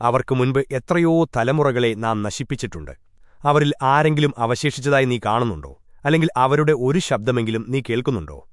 അവർക്ക് മുൻപ് എത്രയോ തലമുറകളെ നാം നശിപ്പിച്ചിട്ടുണ്ട്. അവരിൽ ആരെങ്കിലും അവശേഷിച്ചതായി നീ കാണുന്നുണ്ടോ? അല്ലെങ്കിൽ അവരുടെ ഒരു ശബ്ദമെങ്കിലും നീ കേൾക്കുന്നുണ്ടോ?